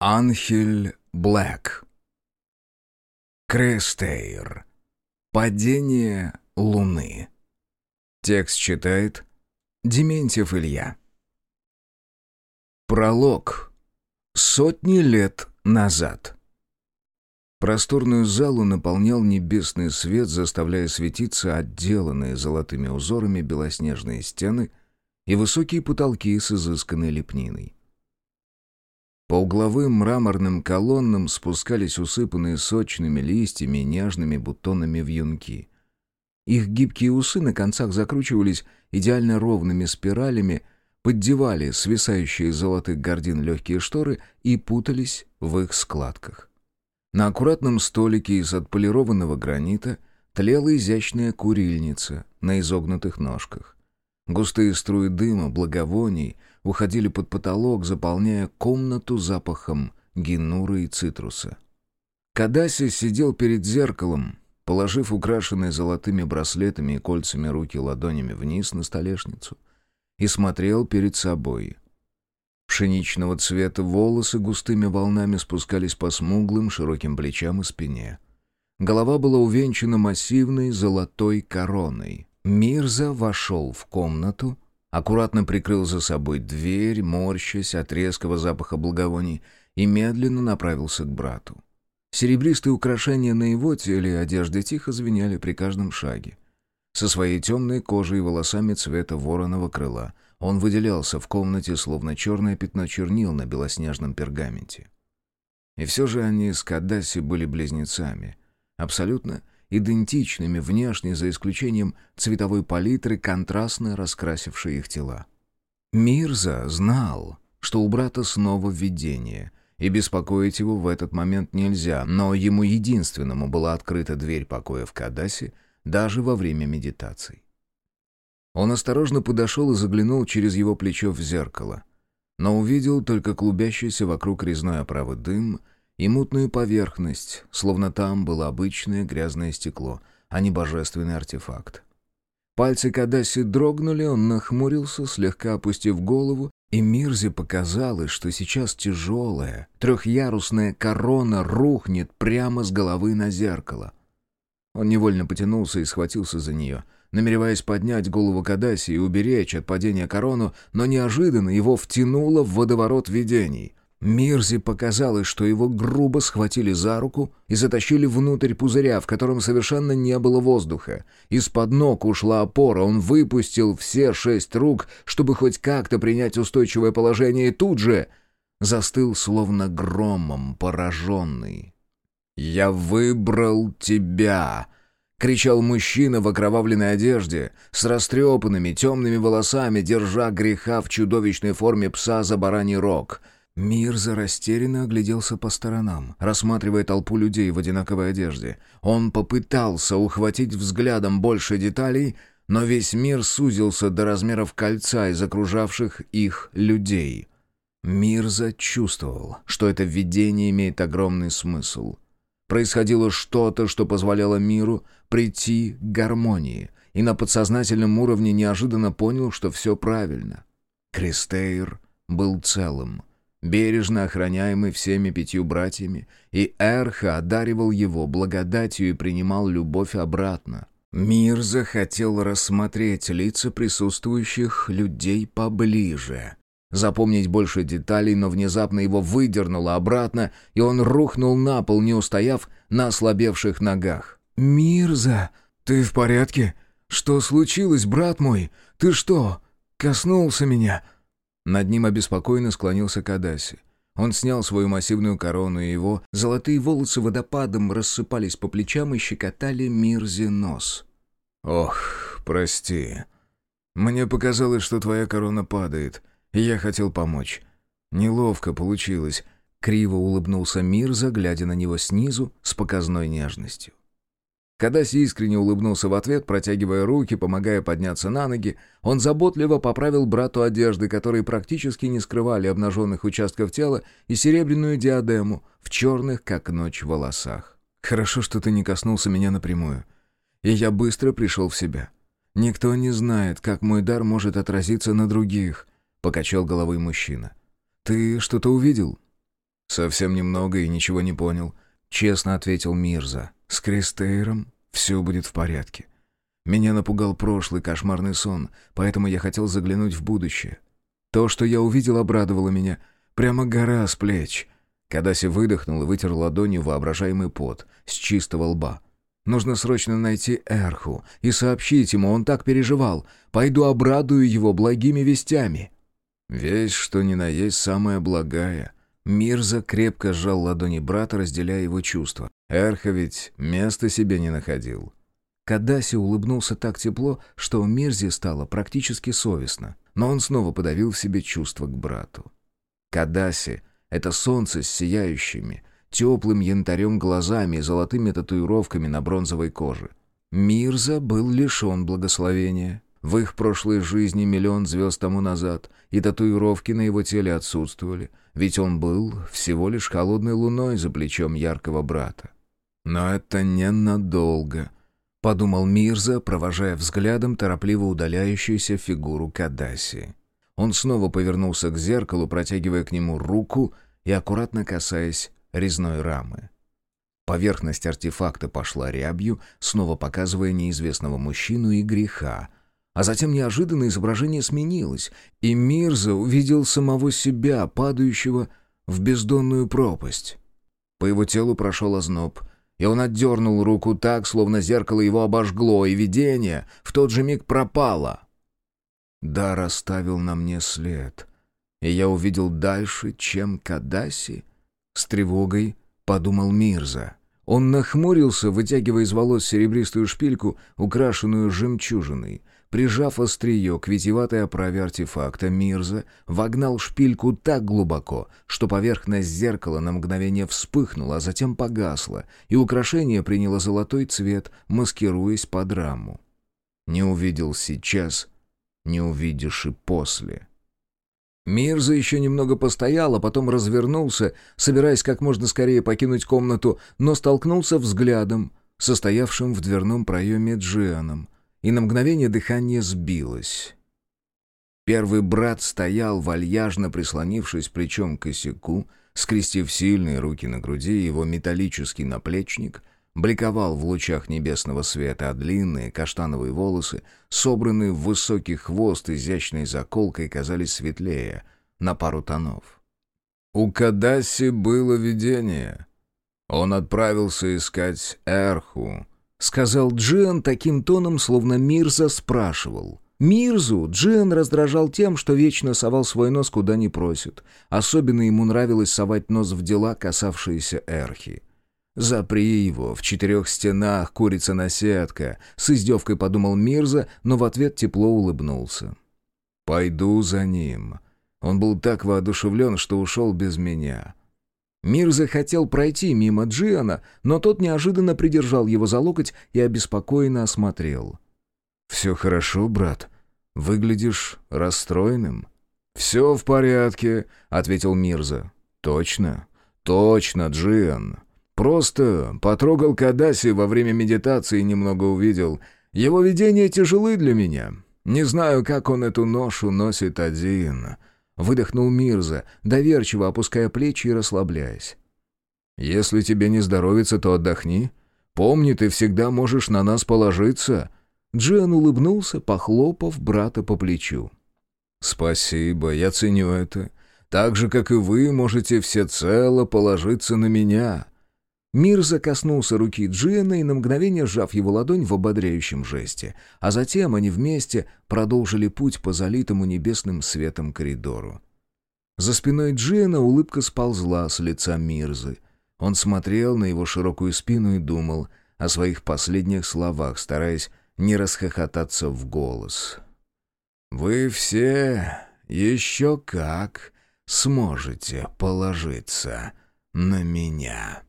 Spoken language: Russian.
Анхель Блэк. Крестейр. Падение Луны. Текст читает Дементьев Илья. Пролог. Сотни лет назад. Просторную залу наполнял небесный свет, заставляя светиться отделанные золотыми узорами белоснежные стены и высокие потолки с изысканной лепниной. По угловым мраморным колоннам спускались усыпанные сочными листьями и нежными бутонами вьюнки. Их гибкие усы на концах закручивались идеально ровными спиралями, поддевали свисающие золотых гордин легкие шторы и путались в их складках. На аккуратном столике из отполированного гранита тлела изящная курильница на изогнутых ножках. Густые струи дыма, благовоний уходили под потолок, заполняя комнату запахом генура и цитруса. Кадаси сидел перед зеркалом, положив украшенные золотыми браслетами и кольцами руки ладонями вниз на столешницу, и смотрел перед собой. Пшеничного цвета волосы густыми волнами спускались по смуглым широким плечам и спине. Голова была увенчана массивной золотой короной — Мирза вошел в комнату, аккуратно прикрыл за собой дверь, морщась от резкого запаха благовоний, и медленно направился к брату. Серебристые украшения на его теле и одежде тихо звеняли при каждом шаге. Со своей темной кожей и волосами цвета вороного крыла он выделялся в комнате, словно черное пятно чернил на белоснежном пергаменте. И все же они с Каддаси были близнецами, абсолютно идентичными внешне, за исключением цветовой палитры, контрастно раскрасившей их тела. Мирза знал, что у брата снова видение, и беспокоить его в этот момент нельзя, но ему единственному была открыта дверь покоя в Кадасе даже во время медитаций. Он осторожно подошел и заглянул через его плечо в зеркало, но увидел только клубящийся вокруг резной оправы дым — и мутную поверхность, словно там было обычное грязное стекло, а не божественный артефакт. Пальцы Кадаси дрогнули, он нахмурился, слегка опустив голову, и Мирзе показалось, что сейчас тяжелая, трехъярусная корона рухнет прямо с головы на зеркало. Он невольно потянулся и схватился за нее, намереваясь поднять голову Кадаси и уберечь от падения корону, но неожиданно его втянуло в водоворот видений. Мирзе показалось, что его грубо схватили за руку и затащили внутрь пузыря, в котором совершенно не было воздуха. Из-под ног ушла опора, он выпустил все шесть рук, чтобы хоть как-то принять устойчивое положение, и тут же застыл, словно громом пораженный. «Я выбрал тебя!» — кричал мужчина в окровавленной одежде, с растрепанными темными волосами, держа греха в чудовищной форме пса за бараний рог — Мирза растерянно огляделся по сторонам, рассматривая толпу людей в одинаковой одежде. Он попытался ухватить взглядом больше деталей, но весь мир сузился до размеров кольца из окружавших их людей. Мирза чувствовал, что это видение имеет огромный смысл. Происходило что-то, что позволяло миру прийти к гармонии, и на подсознательном уровне неожиданно понял, что все правильно. Кристейр был целым — бережно охраняемый всеми пятью братьями, и Эрха одаривал его благодатью и принимал любовь обратно. Мир захотел рассмотреть лица присутствующих людей поближе. Запомнить больше деталей, но внезапно его выдернуло обратно, и он рухнул на пол, не устояв на ослабевших ногах. «Мирза, ты в порядке? Что случилось, брат мой? Ты что, коснулся меня?» Над ним обеспокоенно склонился Кадаси. Он снял свою массивную корону, и его золотые волосы водопадом рассыпались по плечам и щекотали Мирзи нос. «Ох, прости. Мне показалось, что твоя корона падает, и я хотел помочь. Неловко получилось». Криво улыбнулся Мирза, глядя на него снизу с показной нежностью. Кадаси искренне улыбнулся в ответ, протягивая руки, помогая подняться на ноги. Он заботливо поправил брату одежды, которые практически не скрывали обнаженных участков тела, и серебряную диадему в черных, как ночь, волосах. «Хорошо, что ты не коснулся меня напрямую. И я быстро пришел в себя. Никто не знает, как мой дар может отразиться на других», — покачал головой мужчина. «Ты что-то увидел?» «Совсем немного и ничего не понял», — честно ответил Мирза. «С Кристейром все будет в порядке. Меня напугал прошлый кошмарный сон, поэтому я хотел заглянуть в будущее. То, что я увидел, обрадовало меня. Прямо гора с плеч». Кадаси выдохнул и вытер ладонью воображаемый пот с чистого лба. Нужно срочно найти Эрху и сообщить ему, он так переживал. Пойду обрадую его благими вестями. Весть, что ни на есть, самая благая. Мирза крепко сжал ладони брата, разделяя его чувства. Эрха ведь места себе не находил. Кадаси улыбнулся так тепло, что Мирзе стало практически совестно. Но он снова подавил в себе чувства к брату. Кадаси — это солнце с сияющими, теплым янтарем глазами и золотыми татуировками на бронзовой коже. Мирза был лишен благословения. В их прошлой жизни миллион звезд тому назад, и татуировки на его теле отсутствовали, ведь он был всего лишь холодной луной за плечом яркого брата. «Но это ненадолго», — подумал Мирза, провожая взглядом торопливо удаляющуюся фигуру Кадаси. Он снова повернулся к зеркалу, протягивая к нему руку и аккуратно касаясь резной рамы. Поверхность артефакта пошла рябью, снова показывая неизвестного мужчину и греха. А затем неожиданно изображение сменилось, и Мирза увидел самого себя, падающего в бездонную пропасть. По его телу прошел озноб, и он отдернул руку так, словно зеркало его обожгло, и видение в тот же миг пропало. Дар оставил на мне след, и я увидел дальше, чем Кадаси — с тревогой подумал Мирза. Он нахмурился, вытягивая из волос серебристую шпильку, украшенную жемчужиной. Прижав острие к витиеватой оправе артефакта, Мирза вогнал шпильку так глубоко, что поверхность зеркала на мгновение вспыхнула, а затем погасла, и украшение приняло золотой цвет, маскируясь под раму. Не увидел сейчас, не увидишь и после. Мирза еще немного постоял, а потом развернулся, собираясь как можно скорее покинуть комнату, но столкнулся взглядом, состоявшим в дверном проеме Джианом, и на мгновение дыхание сбилось. Первый брат стоял, вальяжно прислонившись плечом к косяку, скрестив сильные руки на груди, его металлический наплечник бликовал в лучах небесного света, а длинные каштановые волосы, собранные в высокий хвост изящной заколкой, казались светлее на пару тонов. У Кадаси было видение. Он отправился искать Эрху, — сказал Джиан таким тоном, словно Мирза спрашивал. Мирзу Джиан раздражал тем, что вечно совал свой нос куда не просит. Особенно ему нравилось совать нос в дела, касавшиеся Эрхи. «Запри его, в четырех стенах курица-наседка», — с издевкой подумал Мирза, но в ответ тепло улыбнулся. «Пойду за ним». Он был так воодушевлен, что ушел без меня. Мирза хотел пройти мимо Джиана, но тот неожиданно придержал его за локоть и обеспокоенно осмотрел. «Все хорошо, брат. Выглядишь расстроенным». «Все в порядке», — ответил Мирза. «Точно, точно, Джиан. Просто потрогал Кадаси во время медитации и немного увидел. Его видения тяжелы для меня. Не знаю, как он эту ношу носит один. Выдохнул Мирза, доверчиво опуская плечи и расслабляясь. «Если тебе не здоровится, то отдохни. Помни, ты всегда можешь на нас положиться». Джиан улыбнулся, похлопав брата по плечу. «Спасибо, я ценю это. Так же, как и вы, можете всецело положиться на меня». Мир коснулся руки Джиана и на мгновение сжав его ладонь в ободряющем жесте, а затем они вместе продолжили путь по залитому небесным светом коридору. За спиной Джиана улыбка сползла с лица Мирзы. Он смотрел на его широкую спину и думал о своих последних словах, стараясь не расхохотаться в голос. «Вы все еще как сможете положиться на меня».